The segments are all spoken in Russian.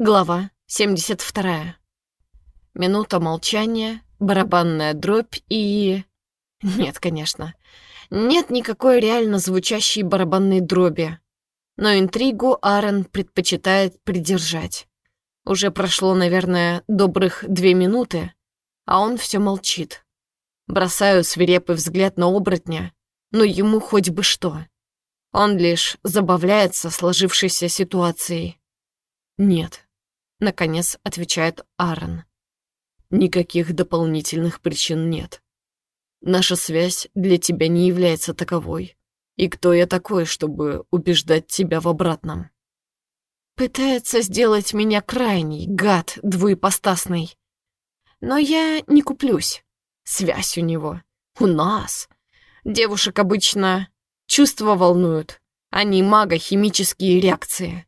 Глава 72. Минута молчания, барабанная дробь и... Нет, конечно. Нет никакой реально звучащей барабанной дроби. Но интригу Аарон предпочитает придержать. Уже прошло, наверное, добрых две минуты, а он все молчит. Бросаю свирепый взгляд на оборотня, но ему хоть бы что. Он лишь забавляется сложившейся ситуацией. Нет, Наконец отвечает Аарон. Никаких дополнительных причин нет. Наша связь для тебя не является таковой. И кто я такой, чтобы убеждать тебя в обратном? Пытается сделать меня крайний, гад двуепостасный. Но я не куплюсь. Связь у него. У нас. Девушек обычно чувства волнуют, а не мага-химические реакции.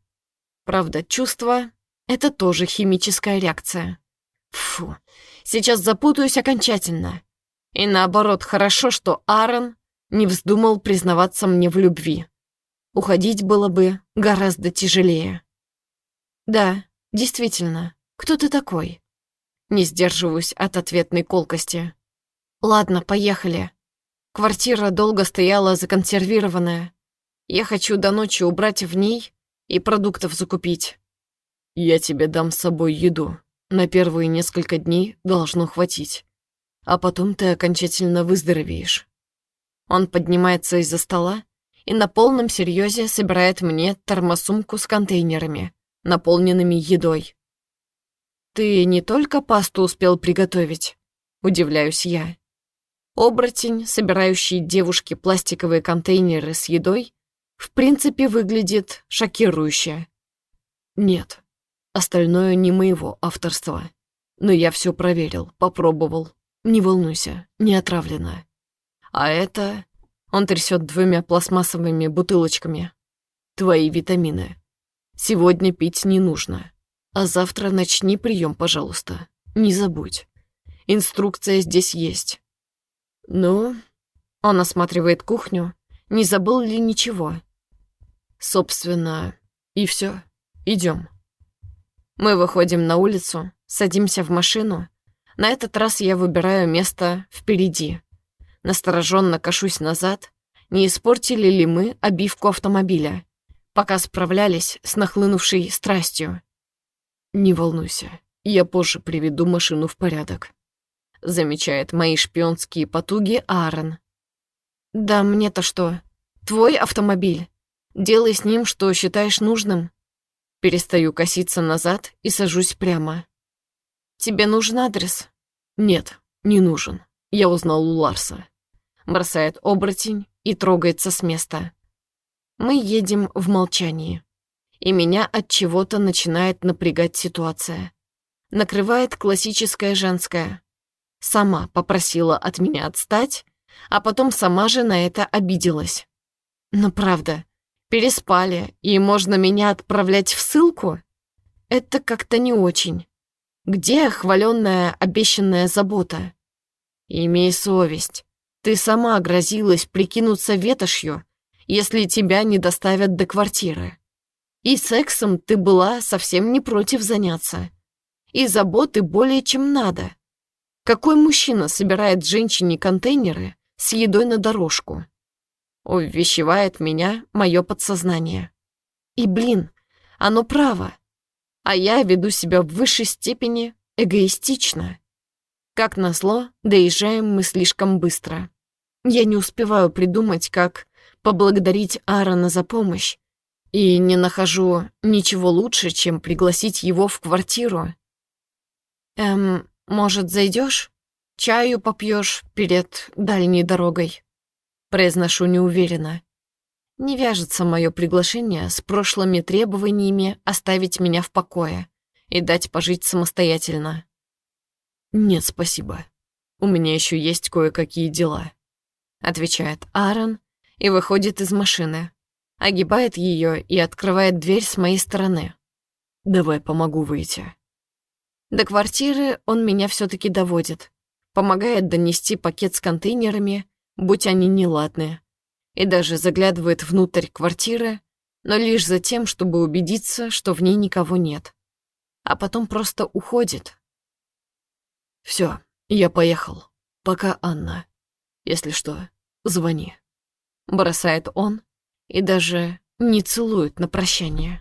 Правда, чувства это тоже химическая реакция. Фу, сейчас запутаюсь окончательно. И наоборот, хорошо, что Аарон не вздумал признаваться мне в любви. Уходить было бы гораздо тяжелее. Да, действительно, кто ты такой? Не сдерживаюсь от ответной колкости. Ладно, поехали. Квартира долго стояла законсервированная. Я хочу до ночи убрать в ней и продуктов закупить. Я тебе дам с собой еду. На первые несколько дней должно хватить. А потом ты окончательно выздоровеешь. Он поднимается из-за стола и на полном серьезе собирает мне термосумку с контейнерами, наполненными едой. «Ты не только пасту успел приготовить?» — удивляюсь я. Оборотень, собирающий девушке пластиковые контейнеры с едой, в принципе выглядит шокирующе. «Нет, Остальное не моего авторства. Но я все проверил, попробовал. Не волнуйся, не отравлено. А это... Он трясет двумя пластмассовыми бутылочками. Твои витамины. Сегодня пить не нужно. А завтра начни прием, пожалуйста. Не забудь. Инструкция здесь есть. Ну, он осматривает кухню. Не забыл ли ничего? Собственно, и все. Идем. Мы выходим на улицу, садимся в машину. На этот раз я выбираю место впереди. Настороженно кашусь назад, не испортили ли мы обивку автомобиля, пока справлялись с нахлынувшей страстью. «Не волнуйся, я позже приведу машину в порядок», замечает мои шпионские потуги Аарон. «Да мне-то что? Твой автомобиль. Делай с ним, что считаешь нужным. Перестаю коситься назад и сажусь прямо. «Тебе нужен адрес?» «Нет, не нужен. Я узнал у Ларса». Бросает оборотень и трогается с места. Мы едем в молчании. И меня от чего-то начинает напрягать ситуация. Накрывает классическая женская. Сама попросила от меня отстать, а потом сама же на это обиделась. Но правда, переспали, и можно меня отправлять в ссылку? Это как-то не очень. Где хваленная обещанная забота? Имей совесть. Ты сама грозилась прикинуться ветошью, если тебя не доставят до квартиры. И сексом ты была совсем не против заняться. И заботы более чем надо. Какой мужчина собирает женщине контейнеры с едой на дорожку? Увещевает меня мое подсознание. И, блин, оно право. А я веду себя в высшей степени эгоистично. Как назло, доезжаем мы слишком быстро. Я не успеваю придумать, как поблагодарить Аарона за помощь, и не нахожу ничего лучше, чем пригласить его в квартиру. Эм, может, зайдешь? Чаю попьешь перед дальней дорогой? Произношу неуверенно. Не вяжется мое приглашение с прошлыми требованиями оставить меня в покое и дать пожить самостоятельно. «Нет, спасибо. У меня еще есть кое-какие дела», — отвечает Аарон и выходит из машины, огибает ее и открывает дверь с моей стороны. «Давай помогу выйти». До квартиры он меня все таки доводит, помогает донести пакет с контейнерами будь они неладные, и даже заглядывает внутрь квартиры, но лишь за тем, чтобы убедиться, что в ней никого нет. а потом просто уходит. Все, я поехал. Пока, Анна. Если что, звони. Бросает он и даже не целует на прощание.